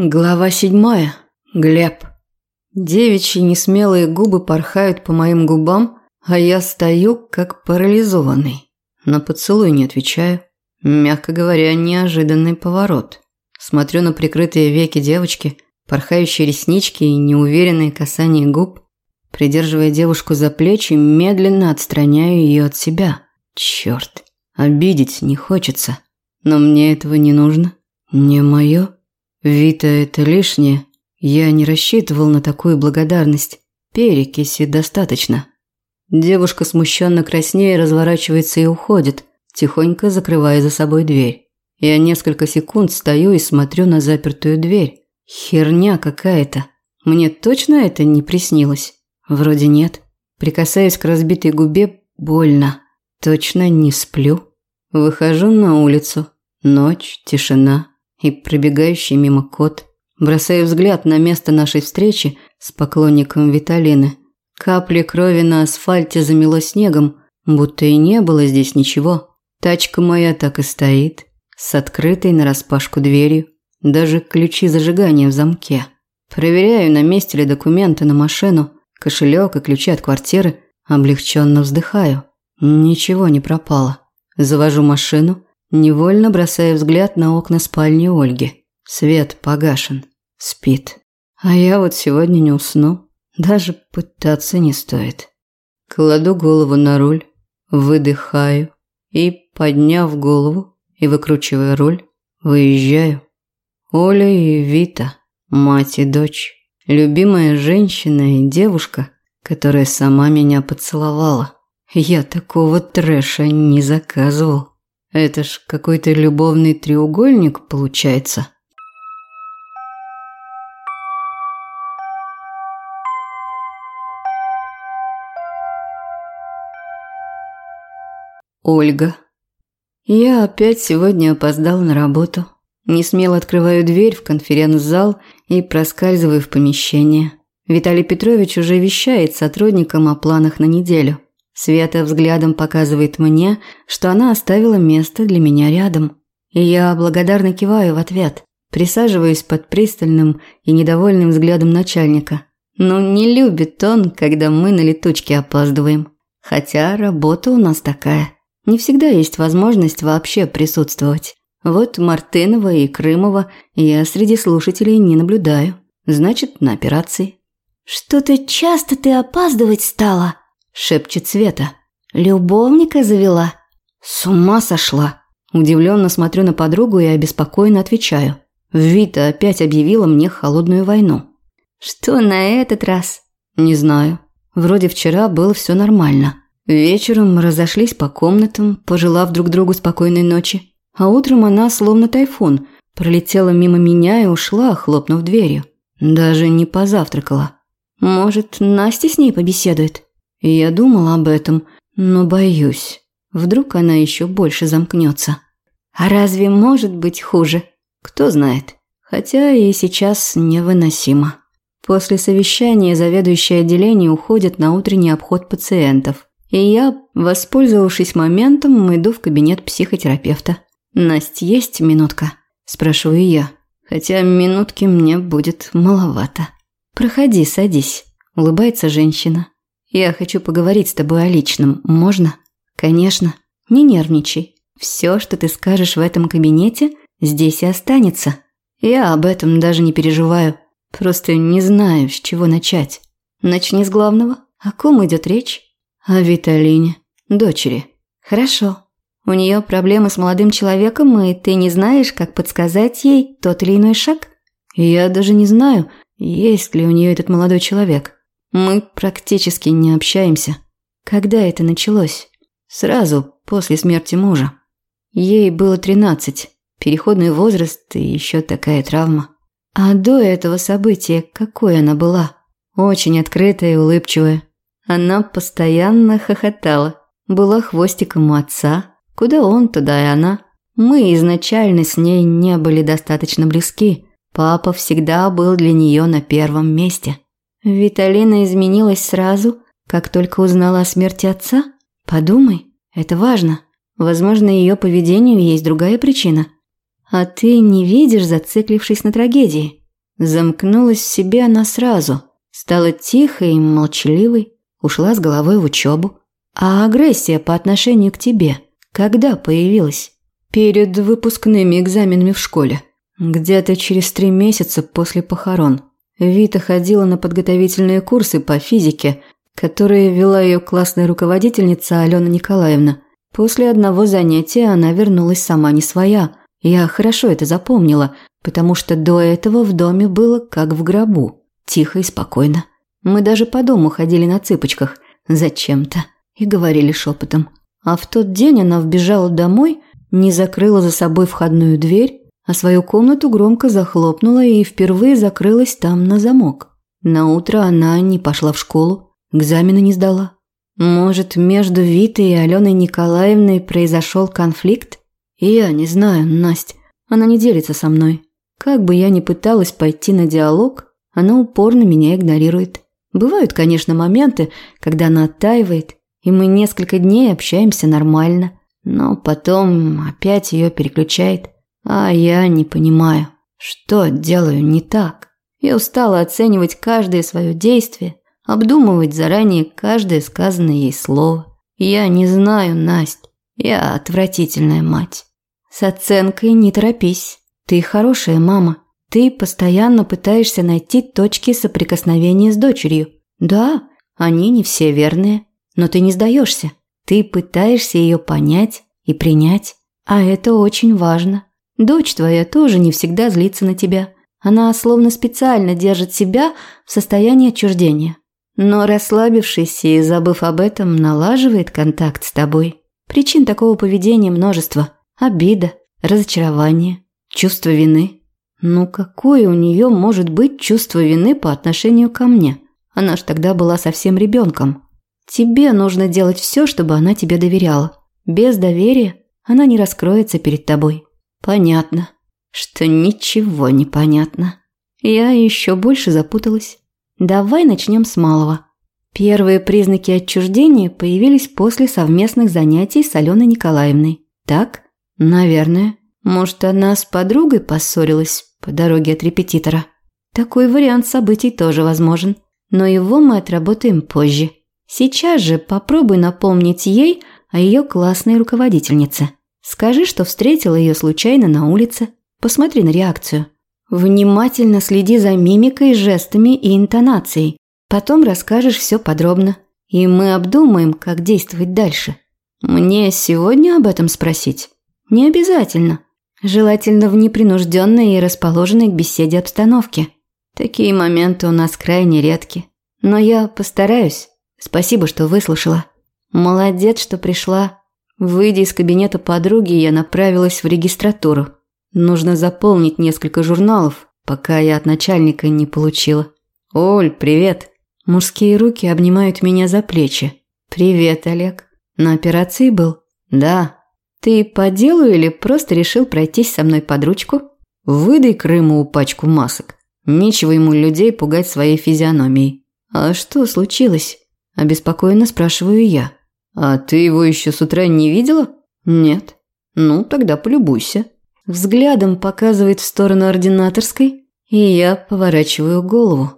Глава седьмая. Глеб. Девичьи несмелые губы порхают по моим губам, а я стою как парализованный. На поцелуй не отвечаю. Мягко говоря, неожиданный поворот. Смотрю на прикрытые веки девочки, порхающие реснички и неуверенные касания губ. Придерживая девушку за плечи, медленно отстраняю ее от себя. Черт, обидеть не хочется. Но мне этого не нужно. Не мое. Вита – это лишнее. Я не рассчитывал на такую благодарность. Перекиси достаточно. Девушка смущенно краснее разворачивается и уходит, тихонько закрывая за собой дверь. Я несколько секунд стою и смотрю на запертую дверь. Херня какая-то. Мне точно это не приснилось? Вроде нет. Прикасаясь к разбитой губе, больно. Точно не сплю. Выхожу на улицу. Ночь, тишина и пробегающий мимо кот. Бросаю взгляд на место нашей встречи с поклонником Виталины. Капли крови на асфальте замело снегом, будто и не было здесь ничего. Тачка моя так и стоит, с открытой нараспашку дверью, даже ключи зажигания в замке. Проверяю, на месте ли документы на машину, кошелек и ключи от квартиры, облегченно вздыхаю. Ничего не пропало. Завожу машину, Невольно бросая взгляд на окна спальни Ольги. Свет погашен. Спит. А я вот сегодня не усну. Даже пытаться не стоит. Кладу голову на руль, выдыхаю и, подняв голову и выкручивая руль, выезжаю. Оля и Вита, мать и дочь, любимая женщина и девушка, которая сама меня поцеловала. Я такого трэша не заказывал. Это ж какой-то любовный треугольник получается. Ольга. Я опять сегодня опоздал на работу. Не смело открываю дверь в конференц-зал и проскальзываю в помещение. Виталий Петрович уже вещает сотрудникам о планах на неделю. Света взглядом показывает мне, что она оставила место для меня рядом. И я благодарно киваю в ответ, присаживаюсь под пристальным и недовольным взглядом начальника. Ну, не любит он, когда мы на летучке опаздываем. Хотя работа у нас такая. Не всегда есть возможность вообще присутствовать. Вот Мартынова и Крымова я среди слушателей не наблюдаю. Значит, на операции. «Что-то часто ты опаздывать стала», шепчет Света. «Любовника завела?» «С ума сошла!» Удивленно смотрю на подругу и обеспокоенно отвечаю. Вита опять объявила мне холодную войну. «Что на этот раз?» «Не знаю. Вроде вчера было все нормально. Вечером мы разошлись по комнатам, пожелав друг другу спокойной ночи. А утром она, словно тайфун, пролетела мимо меня и ушла, хлопнув дверью. Даже не позавтракала. Может, Настя с ней побеседует?» Я думала об этом, но боюсь. Вдруг она еще больше замкнется. А разве может быть хуже? Кто знает. Хотя и сейчас невыносимо. После совещания заведующие отделение уходят на утренний обход пациентов. И я, воспользовавшись моментом, иду в кабинет психотерапевта. «Насть, есть минутка?» – спрашиваю я. Хотя минутки мне будет маловато. «Проходи, садись», – улыбается женщина. Я хочу поговорить с тобой о личном. Можно? Конечно. Не нервничай. Все, что ты скажешь в этом кабинете, здесь и останется. Я об этом даже не переживаю. Просто не знаю, с чего начать. Начни с главного. О ком идет речь? О Виталине, дочери. Хорошо. У нее проблемы с молодым человеком, и ты не знаешь, как подсказать ей тот или иной шаг? Я даже не знаю, есть ли у нее этот молодой человек. Мы практически не общаемся. Когда это началось? Сразу после смерти мужа. Ей было 13, переходный возраст и еще такая травма. А до этого события какой она была? Очень открытая и улыбчивая. Она постоянно хохотала. Была хвостиком у отца. Куда он, туда и она. Мы изначально с ней не были достаточно близки. Папа всегда был для нее на первом месте. Виталина изменилась сразу, как только узнала о смерти отца? Подумай, это важно. Возможно, ее поведению есть другая причина. А ты не видишь, зациклившись на трагедии. Замкнулась в себе она сразу, стала тихой и молчаливой, ушла с головой в учебу. А агрессия по отношению к тебе когда появилась? Перед выпускными экзаменами в школе. Где-то через три месяца после похорон. Вита ходила на подготовительные курсы по физике, которые вела ее классная руководительница Алена Николаевна. После одного занятия она вернулась сама не своя. Я хорошо это запомнила, потому что до этого в доме было как в гробу. Тихо и спокойно. Мы даже по дому ходили на цыпочках. Зачем-то. И говорили шепотом. А в тот день она вбежала домой, не закрыла за собой входную дверь, а свою комнату громко захлопнула и впервые закрылась там на замок. На утро она не пошла в школу, экзамены не сдала. Может, между Витой и Аленой Николаевной произошел конфликт? Я не знаю, Настя. Она не делится со мной. Как бы я ни пыталась пойти на диалог, она упорно меня игнорирует. Бывают, конечно, моменты, когда она оттаивает, и мы несколько дней общаемся нормально, но потом опять ее переключает, а я не понимаю, что делаю не так. Я устала оценивать каждое свое действие, обдумывать заранее каждое сказанное ей слово. Я не знаю, Настя, я отвратительная мать. С оценкой не торопись. Ты хорошая мама. Ты постоянно пытаешься найти точки соприкосновения с дочерью. Да, они не все верные, но ты не сдаешься. Ты пытаешься ее понять и принять. А это очень важно. Дочь твоя тоже не всегда злится на тебя. Она словно специально держит себя в состоянии отчуждения. Но расслабившись и забыв об этом, налаживает контакт с тобой. Причин такого поведения множество. Обида, разочарование, чувство вины. Ну какое у нее может быть чувство вины по отношению ко мне? Она ж тогда была совсем ребенком. Тебе нужно делать все, чтобы она тебе доверяла. Без доверия она не раскроется перед тобой. Понятно, что ничего не понятно. Я еще больше запуталась. Давай начнем с малого. Первые признаки отчуждения появились после совместных занятий с Аленой Николаевной. Так? Наверное. Может, она с подругой поссорилась по дороге от репетитора. Такой вариант событий тоже возможен. Но его мы отработаем позже. Сейчас же попробуй напомнить ей о ее классной руководительнице. Скажи, что встретила ее случайно на улице. Посмотри на реакцию. Внимательно следи за мимикой, жестами и интонацией. Потом расскажешь все подробно. И мы обдумаем, как действовать дальше. Мне сегодня об этом спросить? Не обязательно. Желательно в непринужденной и расположенной к беседе обстановке. Такие моменты у нас крайне редки. Но я постараюсь. Спасибо, что выслушала. Молодец, что пришла. Выйдя из кабинета подруги, я направилась в регистратуру. Нужно заполнить несколько журналов, пока я от начальника не получила. Оль, привет. Мужские руки обнимают меня за плечи. Привет, Олег. На операции был? Да. Ты по делу или просто решил пройтись со мной под ручку? Выдай Крыму пачку масок. Нечего ему людей пугать своей физиономией. А что случилось? Обеспокоенно спрашиваю я. «А ты его еще с утра не видела?» «Нет». «Ну, тогда полюбуйся». Взглядом показывает в сторону ординаторской, и я поворачиваю голову.